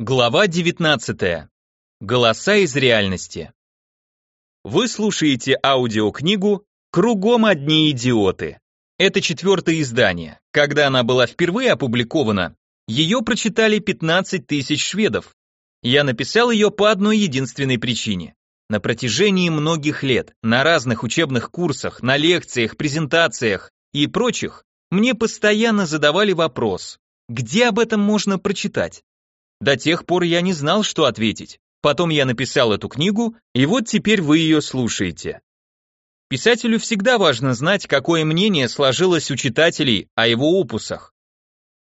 Глава 19. Голоса из реальности. Вы слушаете аудиокнигу «Кругом одни идиоты». Это четвертое издание. Когда она была впервые опубликована, ее прочитали 15 тысяч шведов. Я написал ее по одной единственной причине. На протяжении многих лет, на разных учебных курсах, на лекциях, презентациях и прочих, мне постоянно задавали вопрос, где об этом можно прочитать? До тех пор я не знал, что ответить. Потом я написал эту книгу, и вот теперь вы ее слушаете. Писателю всегда важно знать, какое мнение сложилось у читателей о его опусах.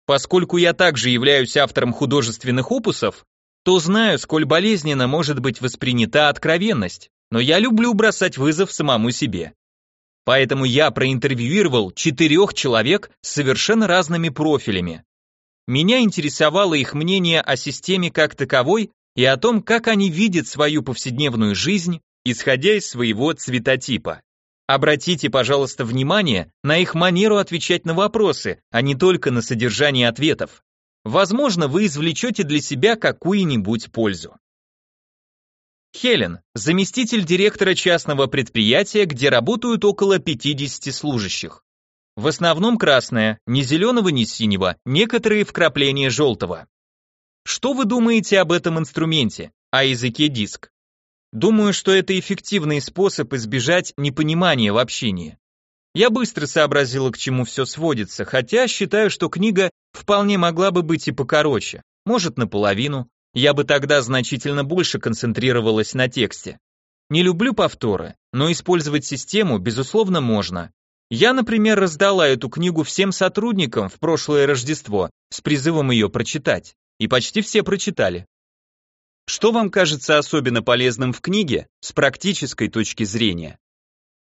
Поскольку я также являюсь автором художественных опусов, то знаю, сколь болезненно может быть воспринята откровенность, но я люблю бросать вызов самому себе. Поэтому я проинтервьюировал четырех человек с совершенно разными профилями. Меня интересовало их мнение о системе как таковой и о том, как они видят свою повседневную жизнь, исходя из своего цветотипа. Обратите, пожалуйста, внимание на их манеру отвечать на вопросы, а не только на содержание ответов. Возможно, вы извлечете для себя какую-нибудь пользу. Хелен, заместитель директора частного предприятия, где работают около 50 служащих. В основном красное, ни зеленого, ни синего, некоторые вкрапления желтого. Что вы думаете об этом инструменте, о языке диск? Думаю, что это эффективный способ избежать непонимания в общении. Я быстро сообразила, к чему все сводится, хотя считаю, что книга вполне могла бы быть и покороче, может наполовину, я бы тогда значительно больше концентрировалась на тексте. Не люблю повторы, но использовать систему, безусловно, можно. Я, например, раздала эту книгу всем сотрудникам в прошлое Рождество с призывом ее прочитать, и почти все прочитали. Что вам кажется особенно полезным в книге с практической точки зрения?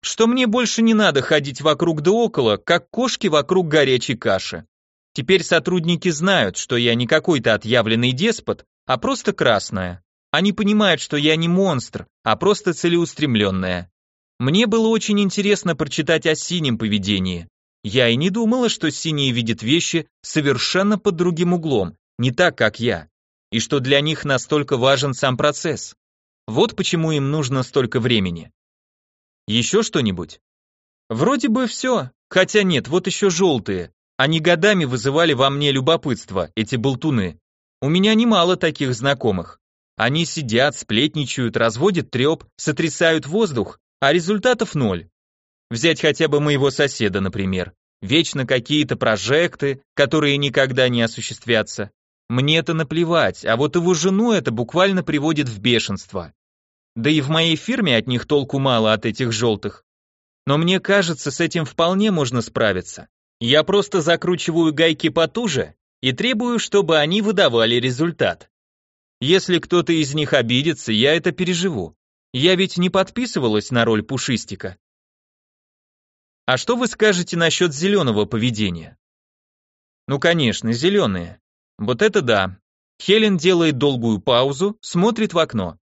Что мне больше не надо ходить вокруг да около, как кошки вокруг горячей каши. Теперь сотрудники знают, что я не какой-то отъявленный деспот, а просто красная. Они понимают, что я не монстр, а просто целеустремленная. Мне было очень интересно прочитать о синем поведении. Я и не думала, что синие видят вещи совершенно под другим углом, не так, как я, и что для них настолько важен сам процесс. Вот почему им нужно столько времени. Еще что-нибудь? Вроде бы все, хотя нет, вот еще желтые. Они годами вызывали во мне любопытство, эти болтуны. У меня немало таких знакомых. Они сидят, сплетничают, разводят треп, сотрясают воздух, а результатов ноль. Взять хотя бы моего соседа, например. Вечно какие-то прожекты, которые никогда не осуществятся. Мне это наплевать, а вот его жену это буквально приводит в бешенство. Да и в моей фирме от них толку мало от этих желтых. Но мне кажется, с этим вполне можно справиться. Я просто закручиваю гайки потуже и требую, чтобы они выдавали результат. Если кто-то из них обидится, я это переживу. Я ведь не подписывалась на роль пушистика. А что вы скажете насчет зеленого поведения? Ну, конечно, зеленые. Вот это да. Хелен делает долгую паузу, смотрит в окно.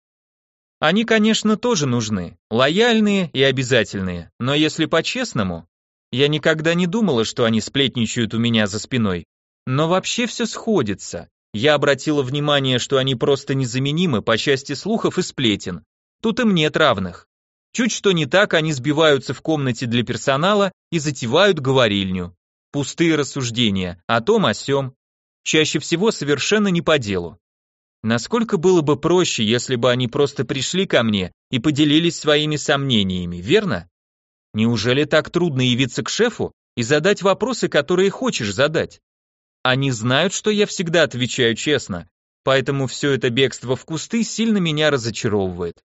Они, конечно, тоже нужны, лояльные и обязательные, но если по-честному, я никогда не думала, что они сплетничают у меня за спиной. Но вообще все сходится. Я обратила внимание, что они просто незаменимы по части слухов и сплетен, Тут им нет равных. Чуть что не так, они сбиваются в комнате для персонала и затевают говорильню. Пустые рассуждения о том о сём. Чаще всего совершенно не по делу. Насколько было бы проще, если бы они просто пришли ко мне и поделились своими сомнениями, верно? Неужели так трудно явиться к шефу и задать вопросы, которые хочешь задать? Они знают, что я всегда отвечаю честно, поэтому все это бегство в кусты сильно меня разочаровывает.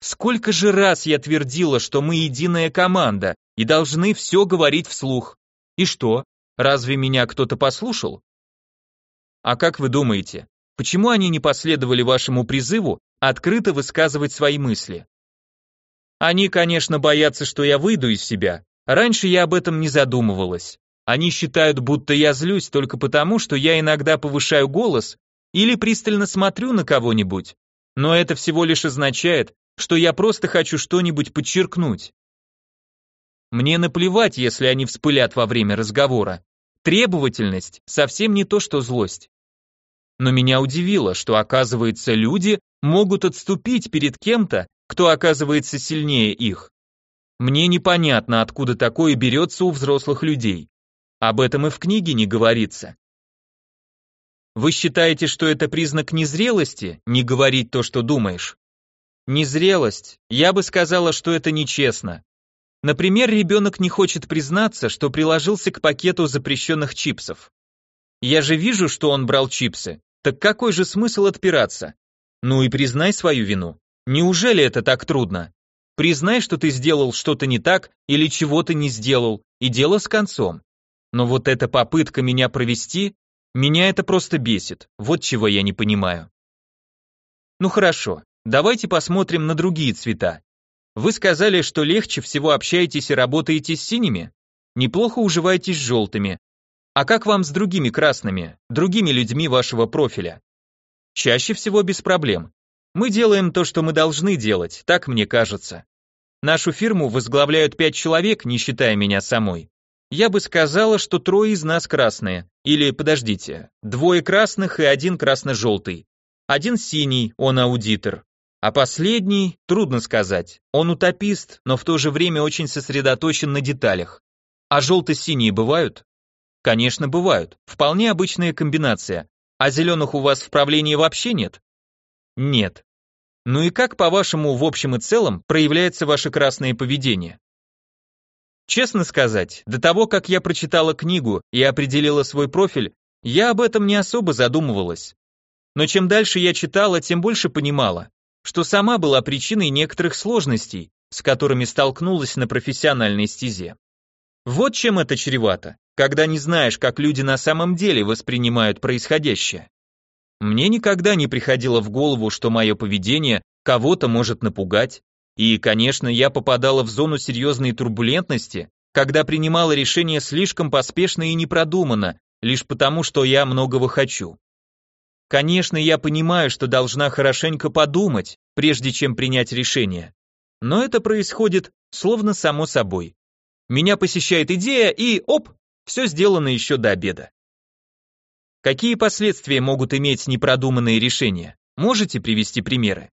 Сколько же раз я твердила, что мы единая команда и должны все говорить вслух. И что, разве меня кто-то послушал? А как вы думаете, почему они не последовали вашему призыву открыто высказывать свои мысли? Они, конечно, боятся, что я выйду из себя. Раньше я об этом не задумывалась. Они считают, будто я злюсь только потому, что я иногда повышаю голос или пристально смотрю на кого-нибудь. Но это всего лишь означает, что я просто хочу что-нибудь подчеркнуть. Мне наплевать, если они вспылят во время разговора. Требовательность совсем не то, что злость. Но меня удивило, что, оказывается, люди могут отступить перед кем-то, кто оказывается сильнее их. Мне непонятно, откуда такое берется у взрослых людей. Об этом и в книге не говорится. Вы считаете, что это признак незрелости, не говорить то, что думаешь? Незрелость. Я бы сказала, что это нечестно. Например, ребенок не хочет признаться, что приложился к пакету запрещенных чипсов. Я же вижу, что он брал чипсы. Так какой же смысл отпираться? Ну и признай свою вину. Неужели это так трудно? Признай, что ты сделал что-то не так или чего-то не сделал, и дело с концом. Но вот эта попытка меня провести, меня это просто бесит. Вот чего я не понимаю. Ну хорошо, давайте посмотрим на другие цвета. Вы сказали, что легче всего общаетесь и работаете с синими? Неплохо уживаетесь с желтыми. А как вам с другими красными, другими людьми вашего профиля? Чаще всего без проблем. Мы делаем то, что мы должны делать, так мне кажется. Нашу фирму возглавляют пять человек, не считая меня самой. Я бы сказала, что трое из нас красные. Или, подождите, двое красных и один красно-желтый. Один синий, он аудитор. А последний, трудно сказать. Он утопист, но в то же время очень сосредоточен на деталях. А желто-синие бывают? Конечно, бывают. Вполне обычная комбинация. А зеленых у вас в правлении вообще нет? Нет. Ну и как, по-вашему, в общем и целом проявляется ваше красное поведение? Честно сказать, до того, как я прочитала книгу и определила свой профиль, я об этом не особо задумывалась. Но чем дальше я читала, тем больше понимала, что сама была причиной некоторых сложностей, с которыми столкнулась на профессиональной стезе. Вот чем это чревато, когда не знаешь, как люди на самом деле воспринимают происходящее. Мне никогда не приходило в голову, что мое поведение кого-то может напугать, и, конечно, я попадала в зону серьезной турбулентности, когда принимала решения слишком поспешно и непродуманно, лишь потому, что я многого хочу. Конечно, я понимаю, что должна хорошенько подумать, прежде чем принять решение. Но это происходит словно само собой. Меня посещает идея и, оп, все сделано еще до обеда. Какие последствия могут иметь непродуманные решения? Можете привести примеры?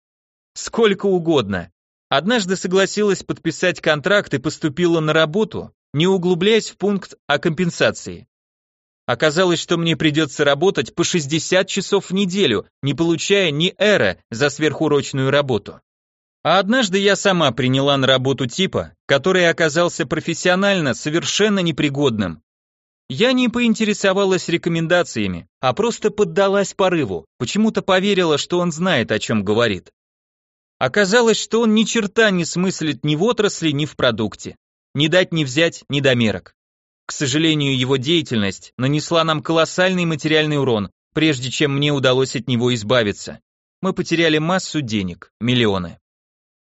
Сколько угодно. Однажды согласилась подписать контракт и поступила на работу, не углубляясь в пункт о компенсации. Оказалось, что мне придется работать по 60 часов в неделю, не получая ни эра за сверхурочную работу. А однажды я сама приняла на работу типа, который оказался профессионально совершенно непригодным. Я не поинтересовалась рекомендациями, а просто поддалась порыву, почему-то поверила, что он знает, о чем говорит. Оказалось, что он ни черта не смыслит ни в отрасли, ни в продукте. Не дать не взять, ни домерок. Сожалению, его деятельность нанесла нам колоссальный материальный урон, прежде чем мне удалось от него избавиться. Мы потеряли массу денег, миллионы.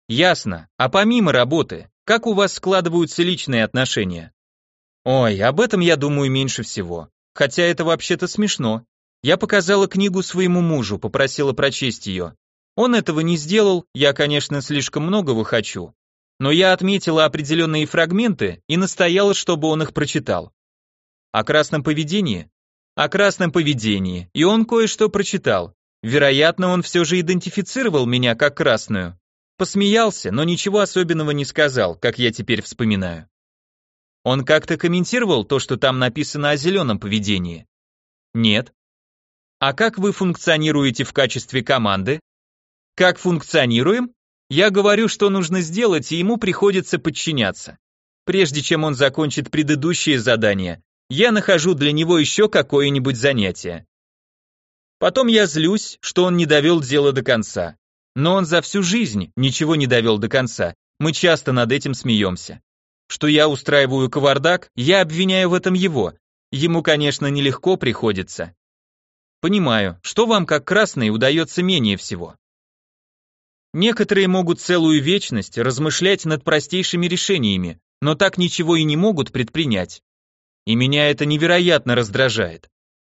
Ясно. А помимо работы, как у вас складываются личные отношения? Ой, об этом я думаю меньше всего. Хотя это вообще-то смешно. Я показала книгу своему мужу, попросила прочесть ее. Он этого не сделал, я, конечно, слишком многого хочу. Но я отметила определенные фрагменты и настояла, чтобы он их прочитал. О красном поведении? О красном поведении, и он кое-что прочитал. Вероятно, он все же идентифицировал меня как красную. Посмеялся, но ничего особенного не сказал, как я теперь вспоминаю. Он как-то комментировал то, что там написано о зеленом поведении? Нет. А как вы функционируете в качестве команды? Как функционируем? Я говорю, что нужно сделать, и ему приходится подчиняться. Прежде чем он закончит предыдущее задание, я нахожу для него еще какое-нибудь занятие. Потом я злюсь, что он не довел дело до конца. Но он за всю жизнь ничего не довел до конца. Мы часто над этим смеемся. Что я устраиваю кавардак, я обвиняю в этом его. Ему, конечно, нелегко приходится. Понимаю, что вам как красный удается менее всего. Некоторые могут целую вечность размышлять над простейшими решениями, но так ничего и не могут предпринять. И меня это невероятно раздражает.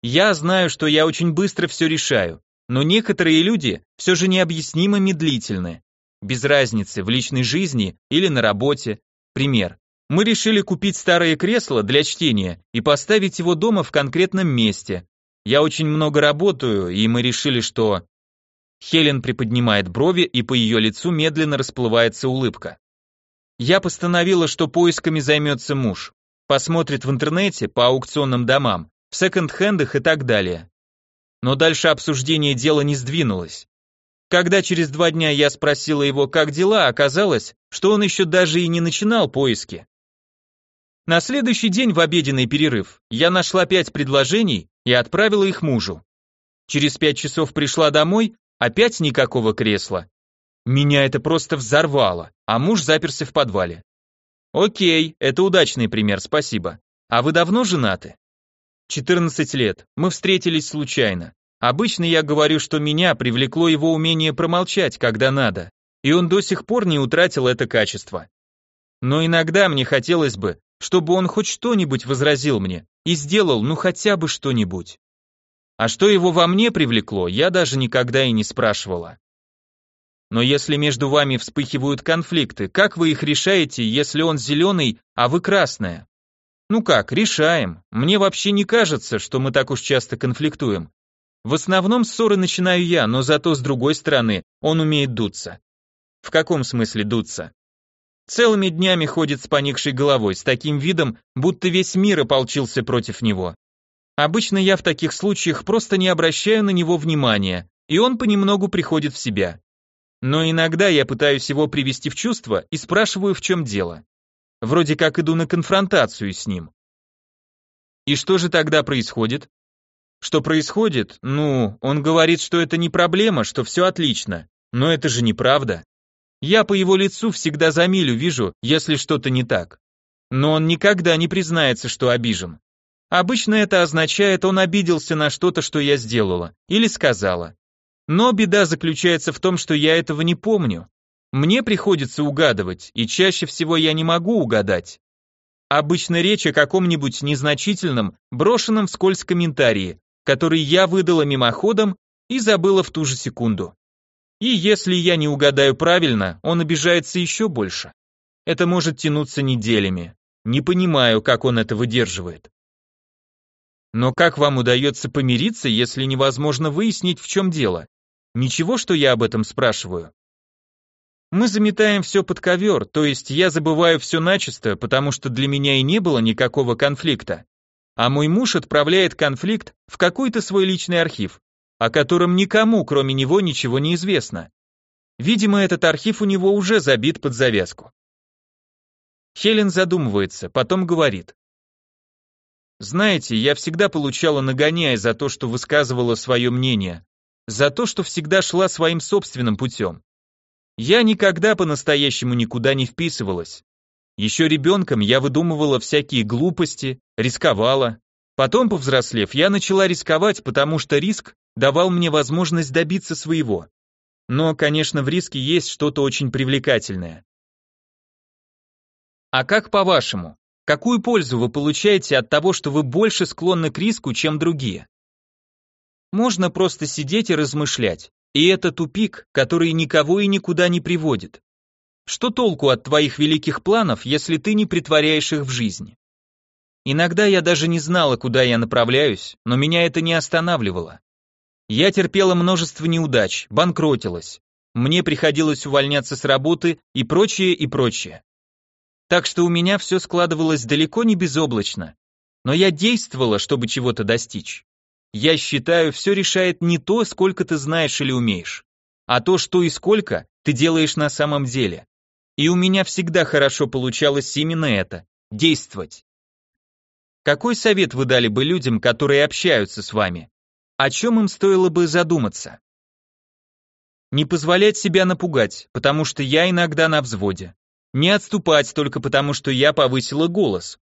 Я знаю, что я очень быстро все решаю, но некоторые люди все же необъяснимо медлительны. Без разницы, в личной жизни или на работе. Пример. Мы решили купить старое кресло для чтения и поставить его дома в конкретном месте. Я очень много работаю, и мы решили, что... Хелен приподнимает брови, и по ее лицу медленно расплывается улыбка. Я постановила, что поисками займется муж. Посмотрит в интернете, по аукционным домам, в секонд-хендах и так далее. Но дальше обсуждение дела не сдвинулось. Когда через два дня я спросила его, как дела, оказалось, что он еще даже и не начинал поиски. На следующий день в обеденный перерыв я нашла пять предложений и отправила их мужу. Через пять часов пришла домой, опять никакого кресла. Меня это просто взорвало, а муж заперся в подвале. Окей, это удачный пример, спасибо. А вы давно женаты? 14 лет. Мы встретились случайно. Обычно я говорю, что меня привлекло его умение промолчать, когда надо, и он до сих пор не утратил это качество. Но иногда мне хотелось бы, чтобы он хоть что-нибудь возразил мне и сделал, ну хотя бы что-нибудь. А что его во мне привлекло, я даже никогда и не спрашивала. Но если между вами вспыхивают конфликты, как вы их решаете, если он зеленый, а вы красная? Ну как, решаем. Мне вообще не кажется, что мы так уж часто конфликтуем. В основном ссоры начинаю я, но зато с другой стороны, он умеет дуться. В каком смысле дуться? Целыми днями ходит с поникшей головой, с таким видом, будто весь мир ополчился против него. Обычно я в таких случаях просто не обращаю на него внимания, и он понемногу приходит в себя. Но иногда я пытаюсь его привести в чувство и спрашиваю, в чем дело. Вроде как иду на конфронтацию с ним. И что же тогда происходит? Что происходит? Ну, он говорит, что это не проблема, что все отлично. Но это же неправда. Я по его лицу всегда за милю вижу, если что-то не так. Но он никогда не признается, что обижен. Обычно это означает, он обиделся на что-то, что я сделала или сказала. Но беда заключается в том, что я этого не помню. Мне приходится угадывать, и чаще всего я не могу угадать. Обычно речь о каком-нибудь незначительном, брошенном вскользь комментарии, который я выдала мимоходом и забыла в ту же секунду. И если я не угадаю правильно, он обижается еще больше. Это может тянуться неделями. Не понимаю, как он это выдерживает. Но как вам удается помириться, если невозможно выяснить, в чем дело? Ничего, что я об этом спрашиваю. Мы заметаем все под ковер, то есть я забываю все начисто, потому что для меня и не было никакого конфликта. А мой муж отправляет конфликт в какой-то свой личный архив, о котором никому, кроме него, ничего не известно. Видимо, этот архив у него уже забит под завязку. Хелен задумывается, потом говорит. Знаете, я всегда получала нагоняя за то, что высказывала свое мнение, за то, что всегда шла своим собственным путем. Я никогда по-настоящему никуда не вписывалась. Еще ребенком я выдумывала всякие глупости, рисковала. Потом, повзрослев, я начала рисковать, потому что риск давал мне возможность добиться своего. Но, конечно, в риске есть что-то очень привлекательное. А как по-вашему, какую пользу вы получаете от того, что вы больше склонны к риску, чем другие? Можно просто сидеть и размышлять, и это тупик, который никого и никуда не приводит. Что толку от твоих великих планов, если ты не притворяешь их в жизнь? Иногда я даже не знала, куда я направляюсь, но меня это не останавливало. Я терпела множество неудач, банкротилась. Мне приходилось увольняться с работы и прочее, и прочее. Так что у меня все складывалось далеко не безоблачно. Но я действовала, чтобы чего-то достичь. Я считаю, все решает не то, сколько ты знаешь или умеешь, а то, что и сколько ты делаешь на самом деле. И у меня всегда хорошо получалось именно это – действовать. Какой совет вы дали бы людям, которые общаются с вами? О чем им стоило бы задуматься? Не позволять себя напугать, потому что я иногда на взводе. Не отступать только потому, что я повысила голос.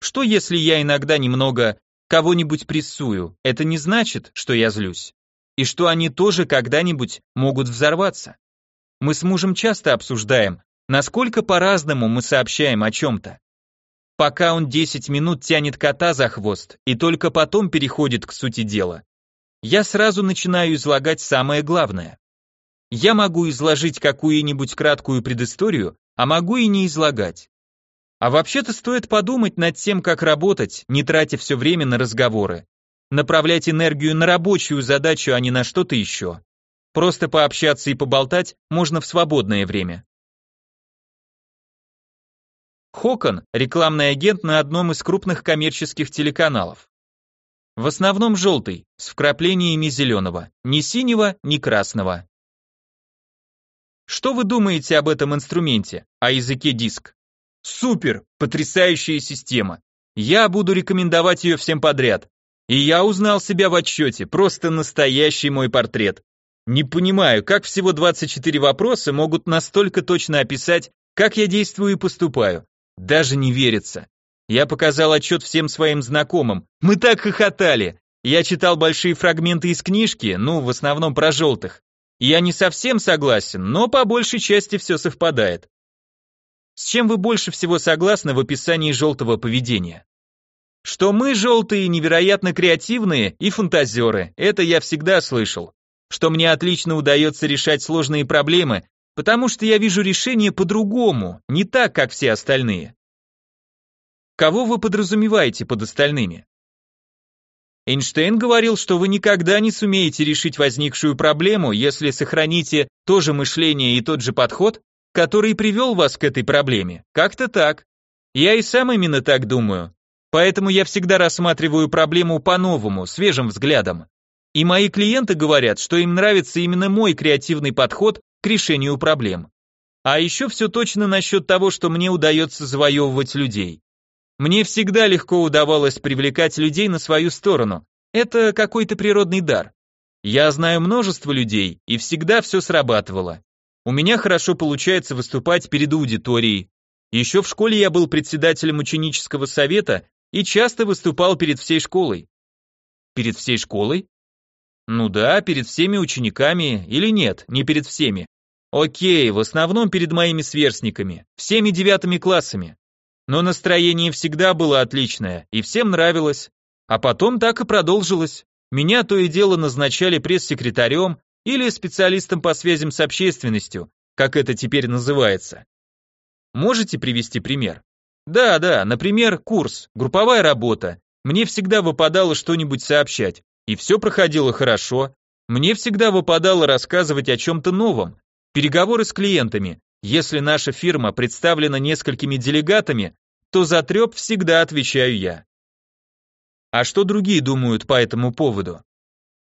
Что если я иногда немного кого-нибудь прессую? Это не значит, что я злюсь. И что они тоже когда-нибудь могут взорваться. Мы с мужем часто обсуждаем, насколько по-разному мы сообщаем о чем-то. Пока он 10 минут тянет кота за хвост и только потом переходит к сути дела я сразу начинаю излагать самое главное. Я могу изложить какую-нибудь краткую предысторию, а могу и не излагать. А вообще-то стоит подумать над тем, как работать, не тратя все время на разговоры. направлять энергию на рабочую задачу, а не на что-то еще. Просто пообщаться и поболтать можно в свободное время. Хокон – рекламный агент на одном из крупных коммерческих телеканалов. В основном желтый, с вкраплениями зеленого, ни синего, ни красного. Что вы думаете об этом инструменте, о языке диск? Супер, потрясающая система. Я буду рекомендовать ее всем подряд. И я узнал себя в отчете, просто настоящий мой портрет. Не понимаю, как всего 24 вопроса могут настолько точно описать, как я действую и поступаю. Даже не верится. Я показал отчет всем своим знакомым. Мы так хохотали. Я читал большие фрагменты из книжки, ну, в основном про желтых. Я не совсем согласен, но по большей части все совпадает. С чем вы больше всего согласны в описании желтого поведения? Что мы, желтые, невероятно креативные и фантазеры, это я всегда слышал. Что мне отлично удается решать сложные проблемы, потому что я вижу решение по-другому, не так, как все остальные. Кого вы подразумеваете под остальными? Эйнштейн говорил, что вы никогда не сумеете решить возникшую проблему, если сохраните то же мышление и тот же подход, который привел вас к этой проблеме. Как-то так. Я и сам именно так думаю. Поэтому я всегда рассматриваю проблему по-новому, свежим взглядом. И мои клиенты говорят, что им нравится именно мой креативный подход к решению проблем. А еще все точно насчет того, что мне удается завоевывать людей. Мне всегда легко удавалось привлекать людей на свою сторону. Это какой-то природный дар. Я знаю множество людей, и всегда все срабатывало. У меня хорошо получается выступать перед аудиторией. Еще в школе я был председателем ученического совета и часто выступал перед всей школой. Перед всей школой? Ну да, перед всеми учениками, или нет, не перед всеми. Окей, в основном перед моими сверстниками, всеми девятыми классами. Но настроение всегда было отличное, и всем нравилось. А потом так и продолжилось. Меня то и дело назначали пресс-секретарем или специалистом по связям с общественностью, как это теперь называется. Можете привести пример? Да, да, например, курс, групповая работа. Мне всегда выпадало что-нибудь сообщать, и все проходило хорошо. Мне всегда выпадало рассказывать о чем-то новом. Переговоры с клиентами, если наша фирма представлена несколькими делегатами, то за треп всегда отвечаю я. А что другие думают по этому поводу?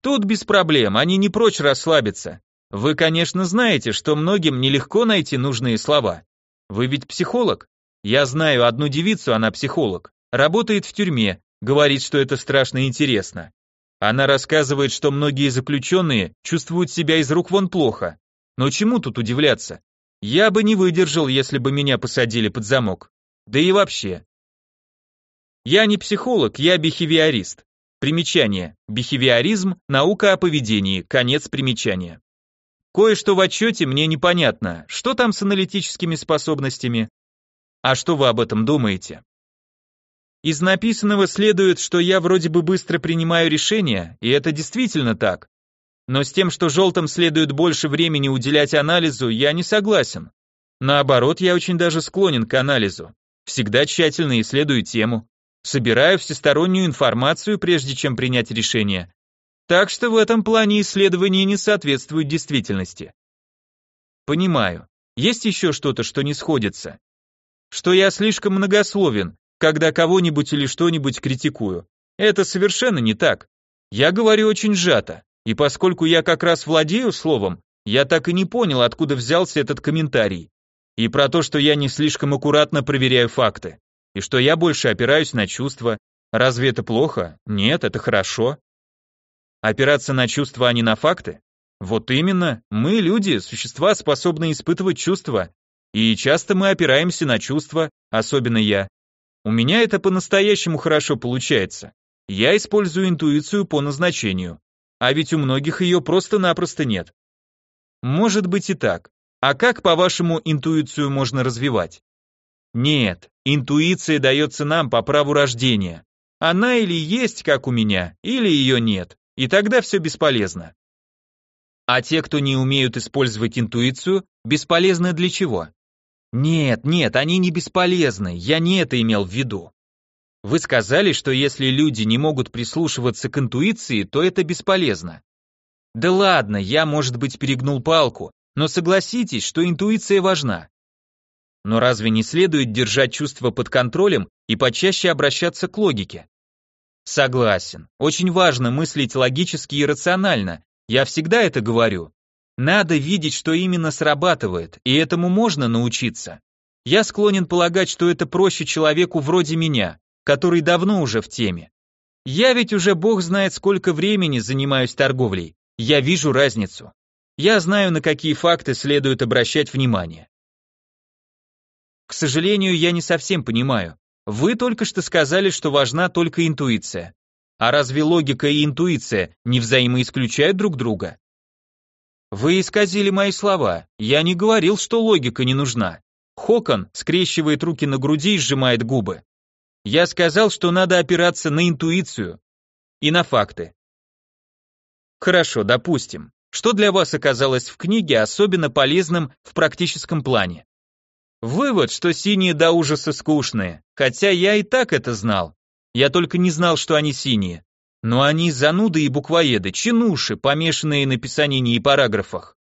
Тут без проблем, они не прочь расслабиться. Вы, конечно, знаете, что многим нелегко найти нужные слова. Вы ведь психолог? Я знаю одну девицу, она психолог. Работает в тюрьме, говорит, что это страшно интересно. Она рассказывает, что многие заключенные чувствуют себя из рук вон плохо. Но чему тут удивляться? Я бы не выдержал, если бы меня посадили под замок. Да и вообще. Я не психолог, я бихевиорист. Примечание. Бихевиоризм – наука о поведении. Конец примечания. Кое-что в отчете мне непонятно. Что там с аналитическими способностями? А что вы об этом думаете? Из написанного следует, что я вроде бы быстро принимаю решения, и это действительно так. Но с тем, что желтым следует больше времени уделять анализу, я не согласен. Наоборот, я очень даже склонен к анализу. Всегда тщательно исследую тему, собираю всестороннюю информацию, прежде чем принять решение. Так что в этом плане исследования не соответствуют действительности. Понимаю. Есть еще что-то, что не сходится? Что я слишком многословен, когда кого-нибудь или что-нибудь критикую. Это совершенно не так. Я говорю очень сжато. И поскольку я как раз владею словом, я так и не понял, откуда взялся этот комментарий. И про то, что я не слишком аккуратно проверяю факты. И что я больше опираюсь на чувства. Разве это плохо? Нет, это хорошо. Опираться на чувства, а не на факты? Вот именно, мы, люди, существа, способные испытывать чувства. И часто мы опираемся на чувства, особенно я. У меня это по-настоящему хорошо получается. Я использую интуицию по назначению. А ведь у многих ее просто-напросто нет. Может быть и так. А как, по-вашему, интуицию можно развивать? Нет, интуиция дается нам по праву рождения. Она или есть, как у меня, или ее нет, и тогда все бесполезно. А те, кто не умеют использовать интуицию, бесполезны для чего? Нет, нет, они не бесполезны, я не это имел в виду. Вы сказали, что если люди не могут прислушиваться к интуиции, то это бесполезно. Да ладно, я, может быть, перегнул палку, но согласитесь, что интуиция важна. Но разве не следует держать чувства под контролем и почаще обращаться к логике? Согласен. Очень важно мыслить логически и рационально. Я всегда это говорю. Надо видеть, что именно срабатывает, и этому можно научиться. Я склонен полагать, что это проще человеку вроде меня, который давно уже в теме. Я ведь уже бог знает сколько времени занимаюсь торговлей. Я вижу разницу. Я знаю, на какие факты следует обращать внимание. К сожалению, я не совсем понимаю. Вы только что сказали, что важна только интуиция. А разве логика и интуиция не взаимоисключают друг друга? Вы исказили мои слова. Я не говорил, что логика не нужна. Хокон скрещивает руки на груди и сжимает губы. Я сказал, что надо опираться на интуицию и на факты. Хорошо, допустим. Что для вас оказалось в книге особенно полезным в практическом плане? Вывод, что синие до ужаса скучные, хотя я и так это знал. Я только не знал, что они синие. Но они зануды и буквоеды, чинуши, помешанные на писании и параграфах.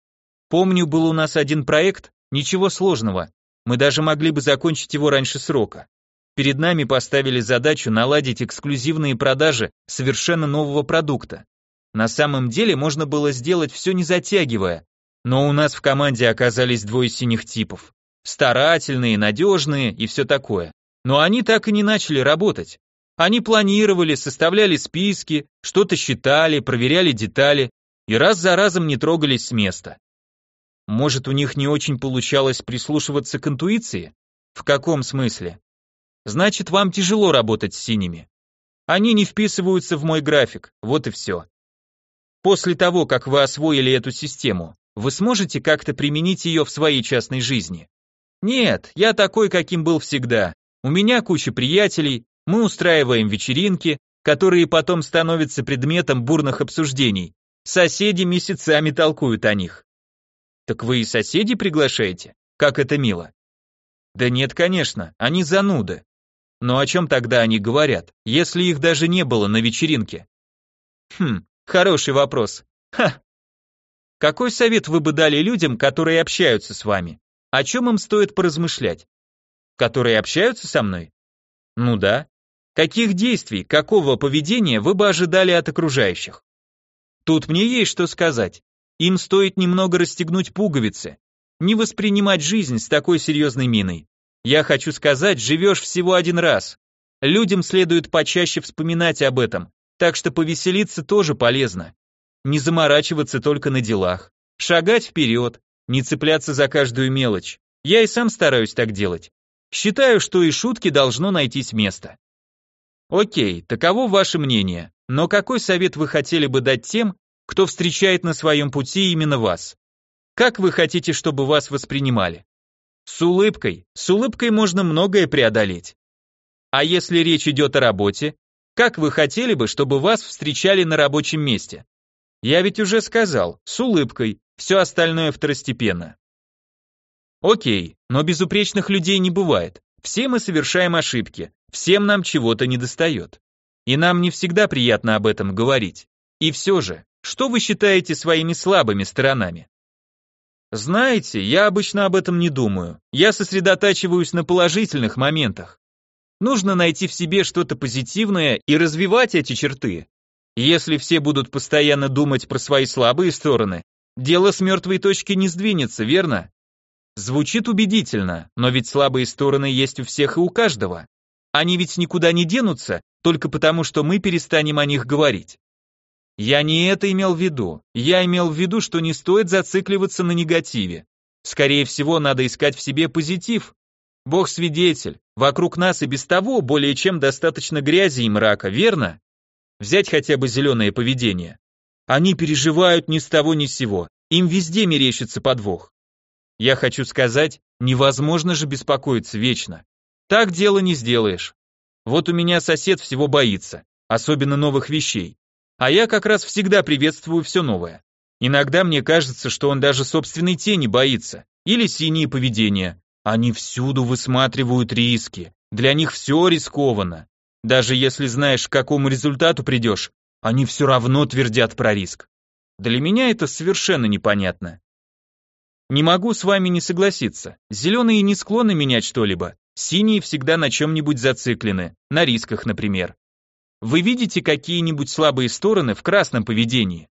Помню, был у нас один проект, ничего сложного. Мы даже могли бы закончить его раньше срока. Перед нами поставили задачу наладить эксклюзивные продажи совершенно нового продукта. На самом деле можно было сделать все не затягивая, но у нас в команде оказались двое синих типов. Старательные, надежные и все такое. Но они так и не начали работать. Они планировали, составляли списки, что-то считали, проверяли детали и раз за разом не трогались с места. Может, у них не очень получалось прислушиваться к интуиции? В каком смысле? Значит, вам тяжело работать с синими. Они не вписываются в мой график, вот и все. После того, как вы освоили эту систему, вы сможете как-то применить ее в своей частной жизни? Нет, я такой, каким был всегда. У меня куча приятелей, мы устраиваем вечеринки, которые потом становятся предметом бурных обсуждений. Соседи месяцами толкуют о них. Так вы и соседей приглашаете? Как это мило. Да нет, конечно, они зануды. Но о чем тогда они говорят, если их даже не было на вечеринке? Хм, Хороший вопрос. Ха. Какой совет вы бы дали людям, которые общаются с вами? О чем им стоит поразмышлять? Которые общаются со мной? Ну да. Каких действий, какого поведения вы бы ожидали от окружающих? Тут мне есть что сказать. Им стоит немного расстегнуть пуговицы, не воспринимать жизнь с такой серьезной миной. Я хочу сказать, живешь всего один раз. Людям следует почаще вспоминать об этом, так что повеселиться тоже полезно. Не заморачиваться только на делах. Шагать вперед, не цепляться за каждую мелочь. Я и сам стараюсь так делать. Считаю, что и шутки должно найтись место. Окей, таково ваше мнение, но какой совет вы хотели бы дать тем, кто встречает на своем пути именно вас? Как вы хотите, чтобы вас воспринимали? С улыбкой. С улыбкой можно многое преодолеть. А если речь идет о работе, как вы хотели бы, чтобы вас встречали на рабочем месте? Я ведь уже сказал, с улыбкой, все остальное второстепенно. Окей, но безупречных людей не бывает. Все мы совершаем ошибки, всем нам чего-то недостает. И нам не всегда приятно об этом говорить. И все же, что вы считаете своими слабыми сторонами? Знаете, я обычно об этом не думаю. Я сосредотачиваюсь на положительных моментах. Нужно найти в себе что-то позитивное и развивать эти черты. Если все будут постоянно думать про свои слабые стороны, дело с мертвой точки не сдвинется, верно? Звучит убедительно, но ведь слабые стороны есть у всех и у каждого. Они ведь никуда не денутся, только потому что мы перестанем о них говорить. Я не это имел в виду. Я имел в виду, что не стоит зацикливаться на негативе. Скорее всего, надо искать в себе позитив, Бог свидетель, вокруг нас и без того более чем достаточно грязи и мрака, верно? Взять хотя бы зеленое поведение. Они переживают ни с того ни с сего, им везде мерещится подвох. Я хочу сказать, невозможно же беспокоиться вечно. Так дело не сделаешь. Вот у меня сосед всего боится, особенно новых вещей. А я как раз всегда приветствую все новое. Иногда мне кажется, что он даже собственной тени боится, или синие поведения, они всюду высматривают риски. Для них все рискованно. Даже если знаешь, к какому результату придешь, они все равно твердят про риск. Для меня это совершенно непонятно. Не могу с вами не согласиться. Зеленые не склонны менять что-либо. Синие всегда на чем-нибудь зациклены, на рисках, например. Вы видите какие-нибудь слабые стороны в красном поведении?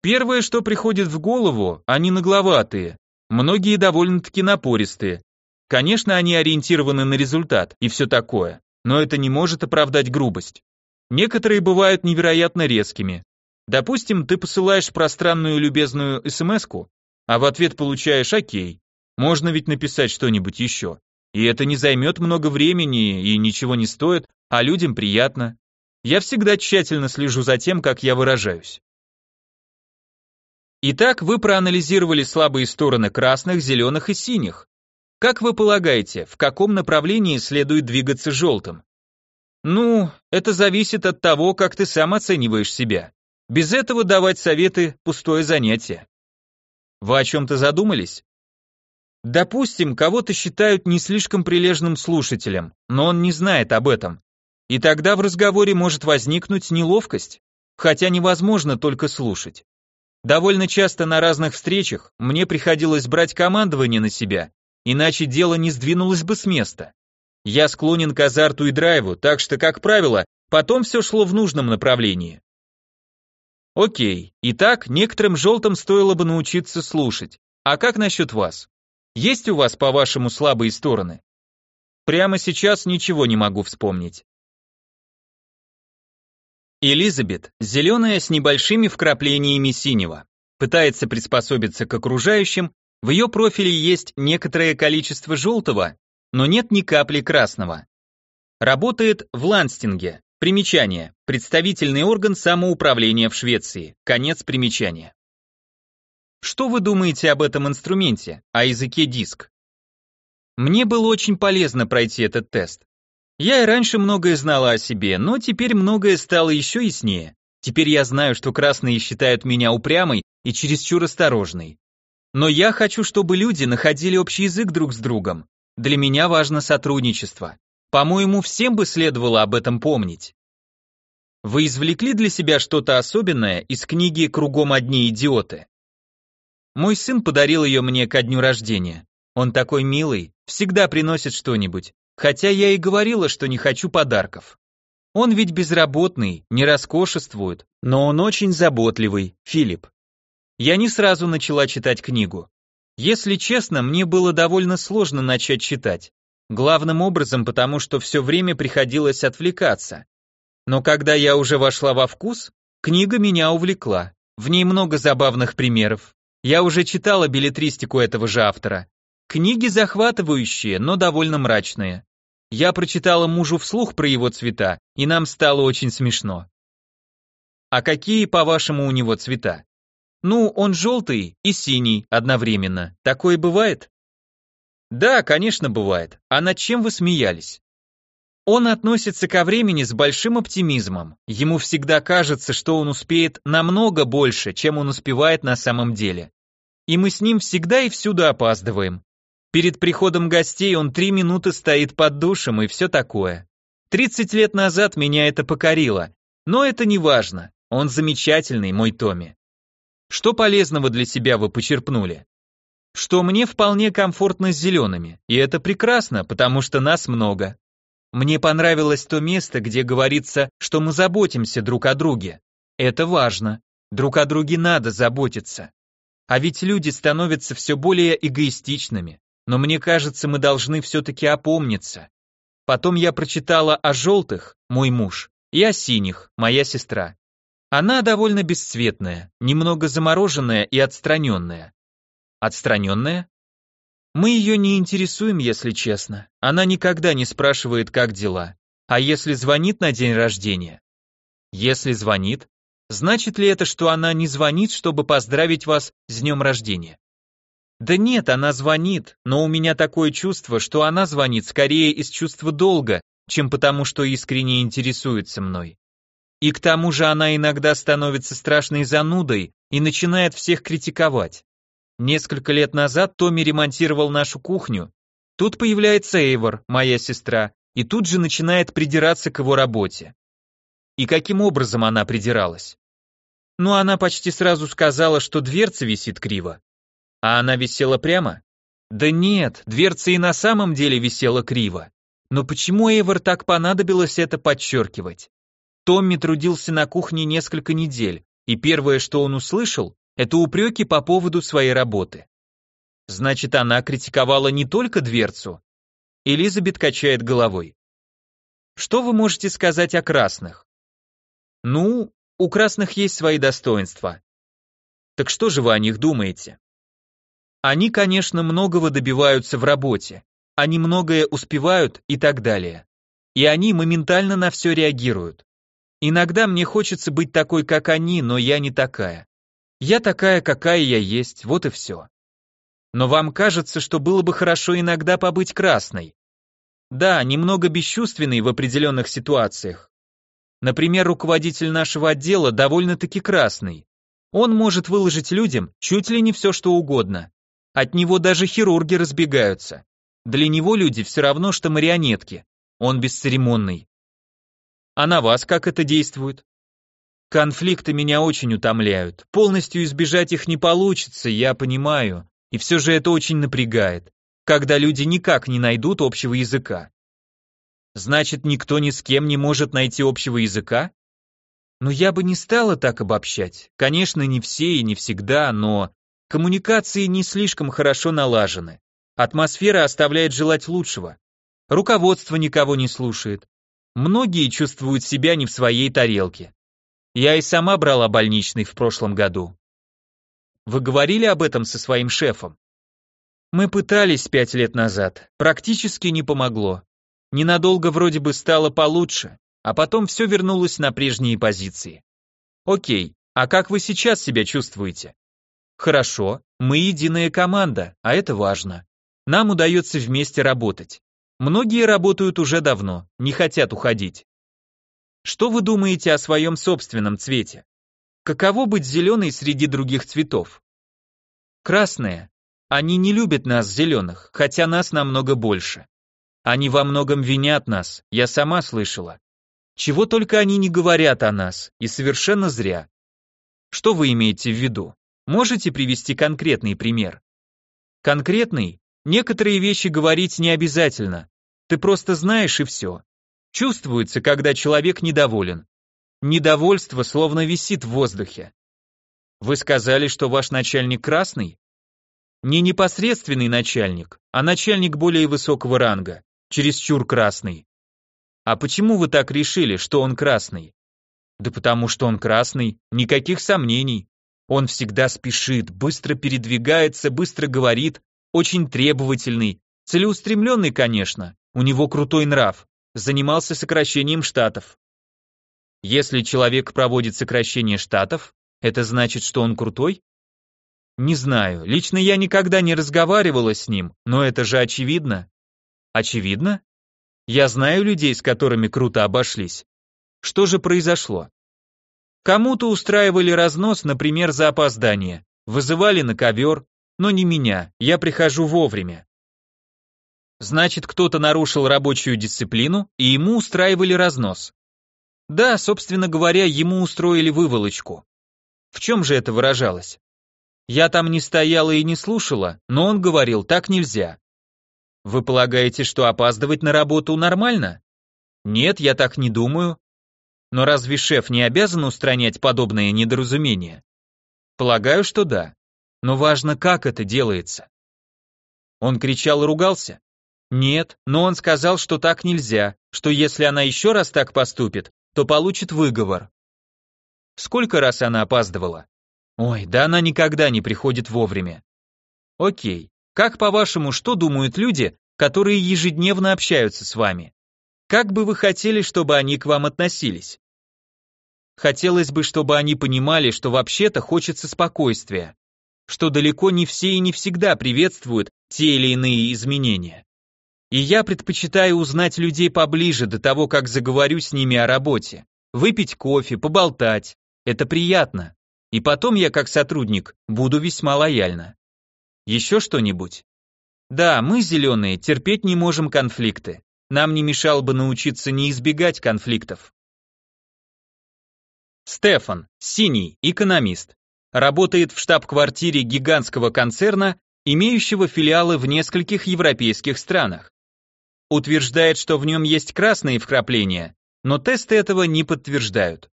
Первое, что приходит в голову, они нагловатые. Многие довольно-таки напористые. Конечно, они ориентированы на результат и все такое, но это не может оправдать грубость. Некоторые бывают невероятно резкими. Допустим, ты посылаешь пространную любезную смс-ку, а в ответ получаешь «Окей». Можно ведь написать что-нибудь еще. И это не займет много времени и ничего не стоит, а людям приятно. Я всегда тщательно слежу за тем, как я выражаюсь. Итак, вы проанализировали слабые стороны красных, зеленых и синих. Как вы полагаете, в каком направлении следует двигаться желтым? Ну, это зависит от того, как ты сам оцениваешь себя. Без этого давать советы – пустое занятие. Вы о чем-то задумались? Допустим, кого-то считают не слишком прилежным слушателем, но он не знает об этом. И тогда в разговоре может возникнуть неловкость, хотя невозможно только слушать. Довольно часто на разных встречах мне приходилось брать командование на себя, иначе дело не сдвинулось бы с места. Я склонен к азарту и драйву, так что, как правило, потом все шло в нужном направлении. Окей, итак, некоторым желтым стоило бы научиться слушать. А как насчет вас? Есть у вас, по-вашему, слабые стороны? Прямо сейчас ничего не могу вспомнить. Элизабет, зеленая с небольшими вкраплениями синего, пытается приспособиться к окружающим, в ее профиле есть некоторое количество желтого, но нет ни капли красного. Работает в Ланстинге. Примечание. Представительный орган самоуправления в Швеции. Конец примечания. Что вы думаете об этом инструменте, о языке диск? Мне было очень полезно пройти этот тест. Я и раньше многое знала о себе, но теперь многое стало еще яснее. Теперь я знаю, что красные считают меня упрямой и чересчур осторожной. Но я хочу, чтобы люди находили общий язык друг с другом. Для меня важно сотрудничество. По-моему, всем бы следовало об этом помнить. Вы извлекли для себя что-то особенное из книги «Кругом одни идиоты»? Мой сын подарил ее мне ко дню рождения. Он такой милый, всегда приносит что-нибудь, хотя я и говорила, что не хочу подарков. Он ведь безработный, не роскошествует, но он очень заботливый, Филипп. Я не сразу начала читать книгу. Если честно, мне было довольно сложно начать читать. Главным образом потому, что все время приходилось отвлекаться. Но когда я уже вошла во вкус, книга меня увлекла. В ней много забавных примеров, я уже читала билетристику этого же автора. Книги захватывающие, но довольно мрачные. Я прочитала мужу вслух про его цвета, и нам стало очень смешно. А какие, по-вашему, у него цвета? Ну, он желтый и синий одновременно. Такое бывает? Да, конечно, бывает. А над чем вы смеялись? Он относится ко времени с большим оптимизмом. Ему всегда кажется, что он успеет намного больше, чем он успевает на самом деле. И мы с ним всегда и всюду опаздываем. Перед приходом гостей он три минуты стоит под душем и все такое. 30 лет назад меня это покорило, но это не важно. Он замечательный, мой Томми. Что полезного для себя вы почерпнули? Что мне вполне комфортно с зелеными, и это прекрасно, потому что нас много. Мне понравилось то место, где говорится, что мы заботимся друг о друге. Это важно. Друг о друге надо заботиться. А ведь люди становятся все более эгоистичными. Но мне кажется, мы должны все-таки опомниться. Потом я прочитала о желтых, мой муж, и о синих, моя сестра. Она довольно бесцветная, немного замороженная и отстраненная. Отстраненная? Мы ее не интересуем, если честно. Она никогда не спрашивает, как дела. А если звонит на день рождения? Если звонит, значит ли это, что она не звонит, чтобы поздравить вас с днем рождения? Да нет, она звонит, но у меня такое чувство, что она звонит скорее из чувства долга, чем потому, что искренне интересуется мной. И к тому же она иногда становится страшной занудой и начинает всех критиковать. Несколько лет назад Томми ремонтировал нашу кухню. Тут появляется Эйвор, моя сестра, и тут же начинает придираться к его работе. И каким образом она придиралась? Ну, она почти сразу сказала, что дверца висит криво. А она висела прямо? Да нет, дверца и на самом деле висела криво. Но почему Эйвор так понадобилось это подчеркивать? Томми трудился на кухне несколько недель, и первое, что он услышал, это упреки по поводу своей работы. Значит, она критиковала не только дверцу. Элизабет качает головой. Что вы можете сказать о красных? Ну, у красных есть свои достоинства. Так что же вы о них думаете? Они, конечно, многого добиваются в работе. Они многое успевают и так далее. И они моментально на все реагируют. Иногда мне хочется быть такой, как они, но я не такая. Я такая, какая я есть, вот и все. Но вам кажется, что было бы хорошо иногда побыть красной. Да, немного бесчувственной в определенных ситуациях. Например, руководитель нашего отдела довольно-таки красный. Он может выложить людям чуть ли не все, что угодно. От него даже хирурги разбегаются. Для него люди все равно, что марионетки. Он бесцеремонный. А на вас как это действует? Конфликты меня очень утомляют. Полностью избежать их не получится, я понимаю. И все же это очень напрягает, когда люди никак не найдут общего языка. Значит, никто ни с кем не может найти общего языка? Ну, я бы не стала так обобщать. Конечно, не все и не всегда, но коммуникации не слишком хорошо налажены. Атмосфера оставляет желать лучшего. Руководство никого не слушает. Многие чувствуют себя не в своей тарелке. Я и сама брала больничный в прошлом году. Вы говорили об этом со своим шефом? Мы пытались пять лет назад, практически не помогло. Ненадолго вроде бы стало получше, а потом все вернулось на прежние позиции. Окей, а как вы сейчас себя чувствуете? Хорошо, мы единая команда, а это важно. Нам удается вместе работать. Многие работают уже давно, не хотят уходить. Что вы думаете о своем собственном цвете? Каково быть зеленой среди других цветов? Красные. Они не любят нас, зеленых, хотя нас намного больше. Они во многом винят нас, я сама слышала. Чего только они не говорят о нас, и совершенно зря. Что вы имеете в виду? Можете привести конкретный пример? Конкретный? Некоторые вещи говорить не обязательно. Ты просто знаешь и все. Чувствуется, когда человек недоволен. Недовольство словно висит в воздухе. Вы сказали, что ваш начальник красный? Не непосредственный начальник, а начальник более высокого ранга, чересчур красный. А почему вы так решили, что он красный? Да потому что он красный, никаких сомнений. Он всегда спешит, быстро передвигается, быстро говорит, очень требовательный, целеустремленный, конечно, у него крутой нрав, занимался сокращением штатов. Если человек проводит сокращение штатов, это значит, что он крутой? Не знаю, лично я никогда не разговаривала с ним, но это же очевидно. Очевидно? Я знаю людей, с которыми круто обошлись. Что же произошло? Кому-то устраивали разнос, например, за опоздание, вызывали на ковер, но не меня, я прихожу вовремя. Значит, кто-то нарушил рабочую дисциплину, и ему устраивали разнос. Да, собственно говоря, ему устроили выволочку. В чем же это выражалось? Я там не стояла и не слушала, но он говорил, так нельзя. Вы полагаете, что опаздывать на работу нормально? Нет, я так не думаю. Но разве шеф не обязан устранять подобные недоразумения? Полагаю, что да. Но важно, как это делается. Он кричал и ругался? Нет, но он сказал, что так нельзя, что если она еще раз так поступит, то получит выговор. Сколько раз она опаздывала? Ой, да она никогда не приходит вовремя. Окей. Как по-вашему, что думают люди, которые ежедневно общаются с вами? Как бы вы хотели, чтобы они к вам относились? Хотелось бы, чтобы они понимали, что вообще-то хочется спокойствия, что далеко не все и не всегда приветствуют те или иные изменения. И я предпочитаю узнать людей поближе до того, как заговорю с ними о работе. Выпить кофе, поболтать. Это приятно. И потом я, как сотрудник, буду весьма лояльна. Еще что-нибудь? Да, мы, зеленые, терпеть не можем конфликты. нам не мешало бы научиться не избегать конфликтов. Стефан, синий, экономист. Работает в штаб-квартире гигантского концерна, имеющего филиалы в нескольких европейских странах. Утверждает, что в нем есть красные вкрапления, но тесты этого не подтверждают.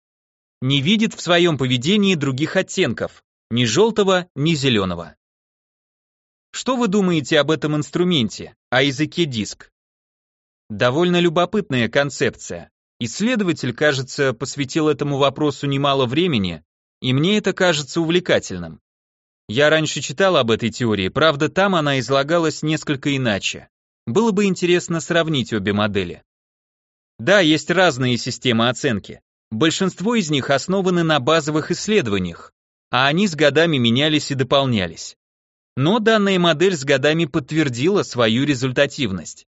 Не видит в своем поведении других оттенков, ни желтого, ни зеленого. Что вы думаете об этом инструменте, о языке диск? Довольно любопытная концепция. Исследователь, кажется, посвятил этому вопросу немало времени, и мне это кажется увлекательным. Я раньше читал об этой теории, правда, там она излагалась несколько иначе. Было бы интересно сравнить обе модели. Да, есть разные системы оценки. Большинство из них основаны на базовых исследованиях, а они с годами менялись и дополнялись. Но данная модель с годами подтвердила свою результативность.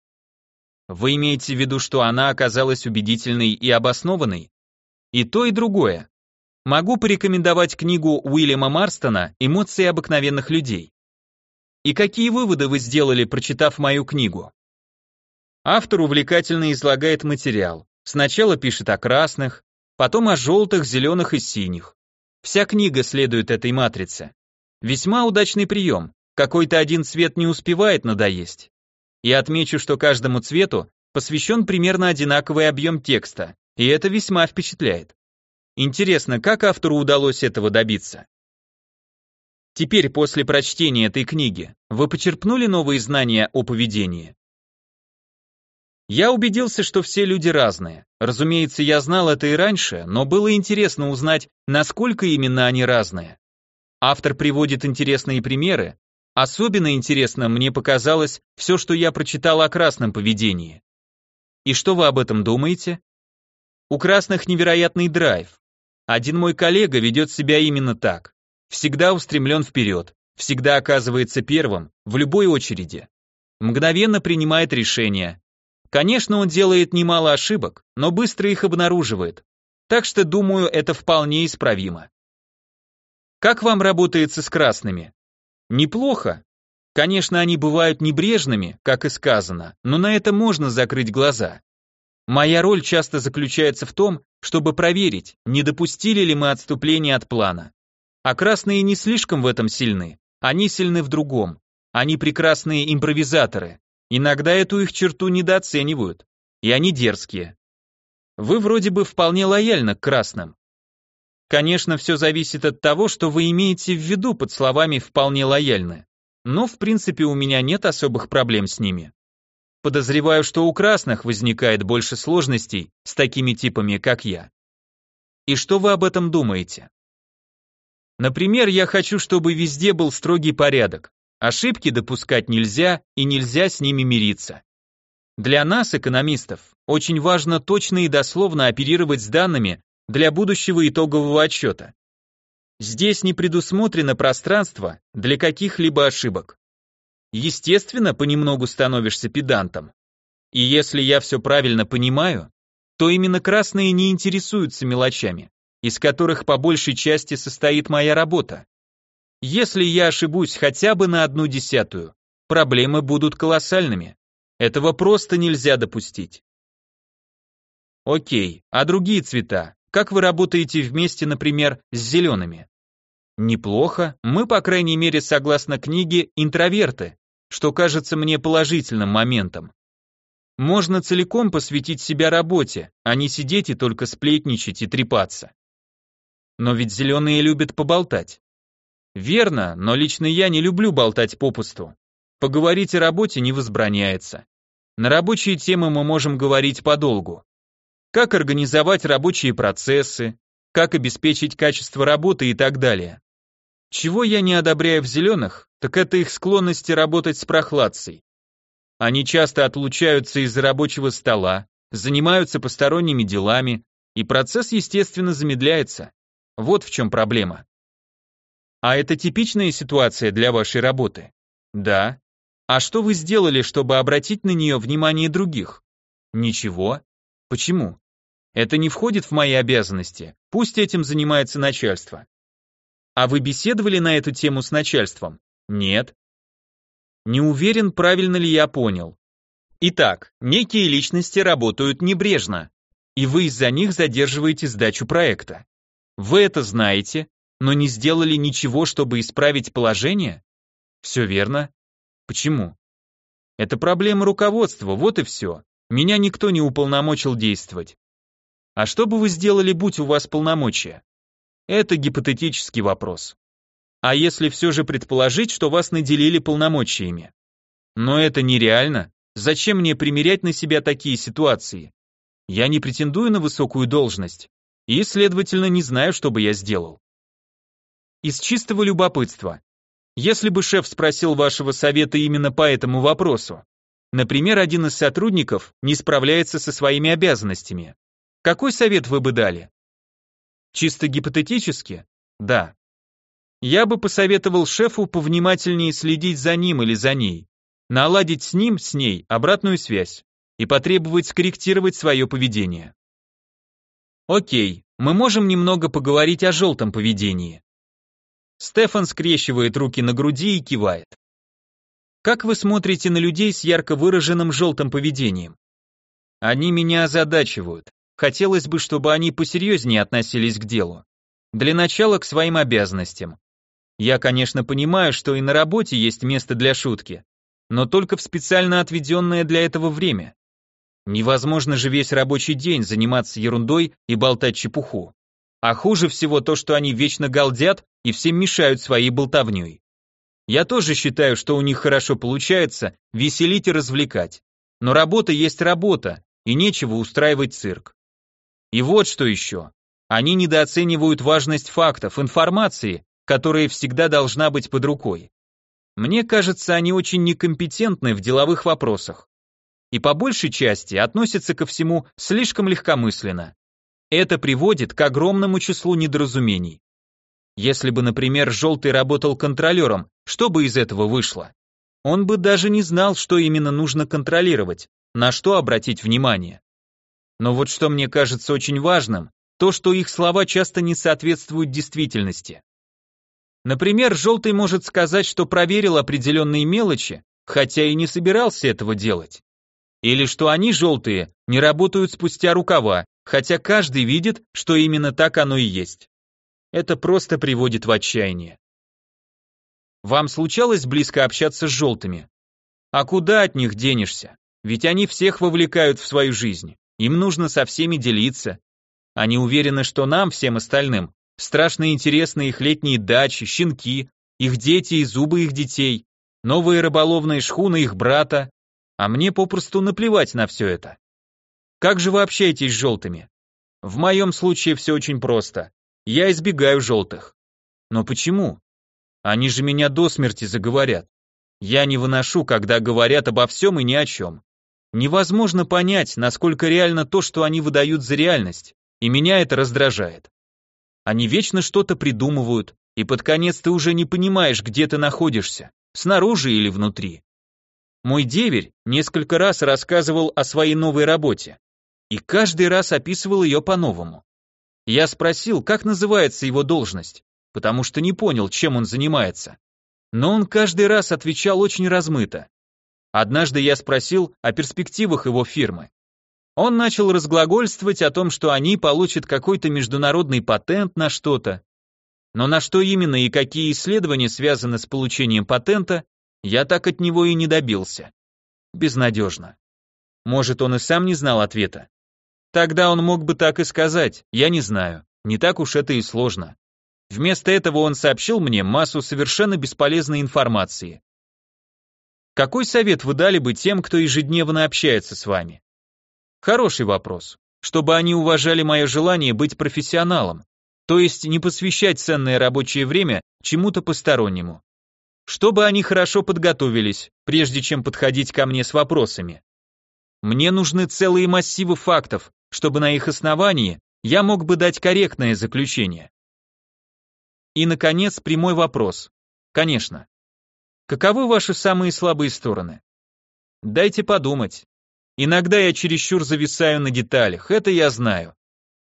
Вы имеете в виду, что она оказалась убедительной и обоснованной? И то, и другое. Могу порекомендовать книгу Уильяма Марстона «Эмоции обыкновенных людей». И какие выводы вы сделали, прочитав мою книгу? Автор увлекательно излагает материал. Сначала пишет о красных, потом о желтых, зеленых и синих. Вся книга следует этой матрице. Весьма удачный прием. Какой-то один цвет не успевает надоесть. И отмечу, что каждому цвету посвящен примерно одинаковый объем текста, и это весьма впечатляет. Интересно, как автору удалось этого добиться? Теперь, после прочтения этой книги, вы почерпнули новые знания о поведении? Я убедился, что все люди разные. Разумеется, я знал это и раньше, но было интересно узнать, насколько именно они разные. Автор приводит интересные примеры, Особенно интересно мне показалось все, что я прочитал о красном поведении. И что вы об этом думаете? У красных невероятный драйв. Один мой коллега ведет себя именно так. Всегда устремлен вперед, всегда оказывается первым, в любой очереди. Мгновенно принимает решения. Конечно, он делает немало ошибок, но быстро их обнаруживает. Так что, думаю, это вполне исправимо. Как вам работается с красными? Неплохо. Конечно, они бывают небрежными, как и сказано, но на это можно закрыть глаза. Моя роль часто заключается в том, чтобы проверить, не допустили ли мы отступления от плана. А красные не слишком в этом сильны, они сильны в другом. Они прекрасные импровизаторы. Иногда эту их черту недооценивают, и они дерзкие. Вы вроде бы вполне лояльны к красным. Конечно, все зависит от того, что вы имеете в виду под словами «вполне лояльны». Но, в принципе, у меня нет особых проблем с ними. Подозреваю, что у красных возникает больше сложностей с такими типами, как я. И что вы об этом думаете? Например, я хочу, чтобы везде был строгий порядок. Ошибки допускать нельзя, и нельзя с ними мириться. Для нас, экономистов, очень важно точно и дословно оперировать с данными, для будущего итогового отчета. Здесь не предусмотрено пространство для каких-либо ошибок. Естественно, понемногу становишься педантом. И если я все правильно понимаю, то именно красные не интересуются мелочами, из которых по большей части состоит моя работа. Если я ошибусь хотя бы на одну десятую, проблемы будут колоссальными. Этого просто нельзя допустить. Окей, а другие цвета? Как вы работаете вместе, например, с зелеными? Неплохо, мы, по крайней мере, согласно книге, интроверты, что кажется мне положительным моментом. Можно целиком посвятить себя работе, а не сидеть и только сплетничать и трепаться. Но ведь зеленые любят поболтать. Верно, но лично я не люблю болтать попусту. Поговорить о работе не возбраняется. На рабочие темы мы можем говорить подолгу как организовать рабочие процессы, как обеспечить качество работы и так далее. Чего я не одобряю в зеленых, так это их склонности работать с прохладцей. Они часто отлучаются из-за рабочего стола, занимаются посторонними делами, и процесс, естественно, замедляется. Вот в чем проблема. А это типичная ситуация для вашей работы? Да. А что вы сделали, чтобы обратить на нее внимание других? Ничего. Почему? Это не входит в мои обязанности, пусть этим занимается начальство. А вы беседовали на эту тему с начальством? Нет. Не уверен, правильно ли я понял. Итак, некие личности работают небрежно, и вы из-за них задерживаете сдачу проекта. Вы это знаете, но не сделали ничего, чтобы исправить положение? Все верно. Почему? Это проблема руководства, вот и все. Меня никто не уполномочил действовать. А что бы вы сделали, будь у вас полномочия? Это гипотетический вопрос. А если все же предположить, что вас наделили полномочиями? Но это нереально. Зачем мне примерять на себя такие ситуации? Я не претендую на высокую должность и, следовательно, не знаю, что бы я сделал. Из чистого любопытства. Если бы шеф спросил вашего совета именно по этому вопросу, например, один из сотрудников не справляется со своими обязанностями, какой совет вы бы дали? Чисто гипотетически? Да. Я бы посоветовал шефу повнимательнее следить за ним или за ней, наладить с ним, с ней обратную связь и потребовать скорректировать свое поведение. Окей, мы можем немного поговорить о желтом поведении. Стефан скрещивает руки на груди и кивает. Как вы смотрите на людей с ярко выраженным желтым поведением? Они меня озадачивают. Хотелось бы, чтобы они посерьезнее относились к делу. Для начала к своим обязанностям. Я, конечно, понимаю, что и на работе есть место для шутки, но только в специально отведенное для этого время. Невозможно же весь рабочий день заниматься ерундой и болтать чепуху. А хуже всего то, что они вечно галдят и всем мешают своей болтовней. Я тоже считаю, что у них хорошо получается веселить и развлекать. Но работа есть работа, и нечего устраивать цирк. И вот что еще. Они недооценивают важность фактов, информации, которая всегда должна быть под рукой. Мне кажется, они очень некомпетентны в деловых вопросах. И по большей части относятся ко всему слишком легкомысленно. Это приводит к огромному числу недоразумений. Если бы, например, Желтый работал контролером, что бы из этого вышло? Он бы даже не знал, что именно нужно контролировать, на что обратить внимание. Но вот что мне кажется очень важным, то, что их слова часто не соответствуют действительности. Например, желтый может сказать, что проверил определенные мелочи, хотя и не собирался этого делать. Или что они, желтые, не работают спустя рукава, хотя каждый видит, что именно так оно и есть. Это просто приводит в отчаяние. Вам случалось близко общаться с желтыми? А куда от них денешься? Ведь они всех вовлекают в свою жизнь. Им нужно со всеми делиться. Они уверены, что нам, всем остальным, Страшно интересны их летние дачи, щенки, их дети и зубы их детей, новые рыболовные шхуны их брата, а мне попросту наплевать на все это. Как же вы общаетесь с желтыми? В моем случае все очень просто. Я избегаю желтых. Но почему? Они же меня до смерти заговорят. Я не выношу, когда говорят обо всем и ни о чем. Невозможно понять, насколько реально то, что они выдают за реальность, и меня это раздражает. Они вечно что-то придумывают, и под конец ты уже не понимаешь, где ты находишься, снаружи или внутри. Мой деверь несколько раз рассказывал о своей новой работе, и каждый раз описывал ее по-новому. Я спросил, как называется его должность, потому что не понял, чем он занимается. Но он каждый раз отвечал очень размыто. Однажды я спросил о перспективах его фирмы. Он начал разглагольствовать о том, что они получат какой-то международный патент на что-то. Но на что именно и какие исследования связаны с получением патента, я так от него и не добился. Безнадежно. Может, он и сам не знал ответа. Тогда он мог бы так и сказать, я не знаю, не так уж это и сложно. Вместо этого он сообщил мне массу совершенно бесполезной информации. Какой совет вы дали бы тем, кто ежедневно общается с вами? Хороший вопрос. Чтобы они уважали мое желание быть профессионалом, то есть не посвящать ценное рабочее время чему-то постороннему. Чтобы они хорошо подготовились, прежде чем подходить ко мне с вопросами. Мне нужны целые массивы фактов, чтобы на их основании я мог бы дать корректное заключение. И, наконец, прямой вопрос. Конечно. Каковы ваши самые слабые стороны? Дайте подумать. Иногда я чересчур зависаю на деталях, это я знаю.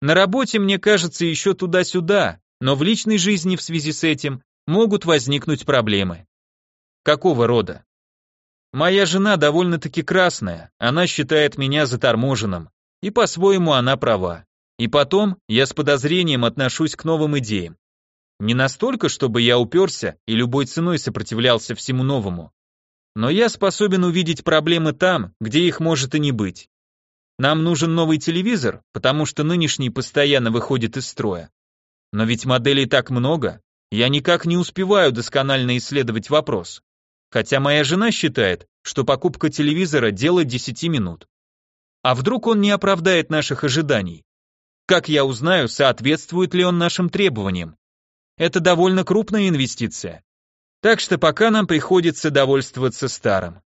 На работе мне кажется еще туда-сюда, но в личной жизни в связи с этим могут возникнуть проблемы. Какого рода? Моя жена довольно-таки красная, она считает меня заторможенным, и по-своему она права. И потом, я с подозрением отношусь к новым идеям. Не настолько, чтобы я уперся и любой ценой сопротивлялся всему новому. Но я способен увидеть проблемы там, где их может и не быть. Нам нужен новый телевизор, потому что нынешний постоянно выходит из строя. Но ведь моделей так много, я никак не успеваю досконально исследовать вопрос. Хотя моя жена считает, что покупка телевизора – дело 10 минут. А вдруг он не оправдает наших ожиданий? Как я узнаю, соответствует ли он нашим требованиям? Это довольно крупная инвестиция. Так что пока нам приходится довольствоваться старым.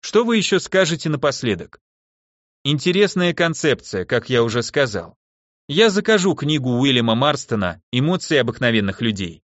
Что вы еще скажете напоследок? Интересная концепция, как я уже сказал. Я закажу книгу Уильяма Марстона «Эмоции обыкновенных людей».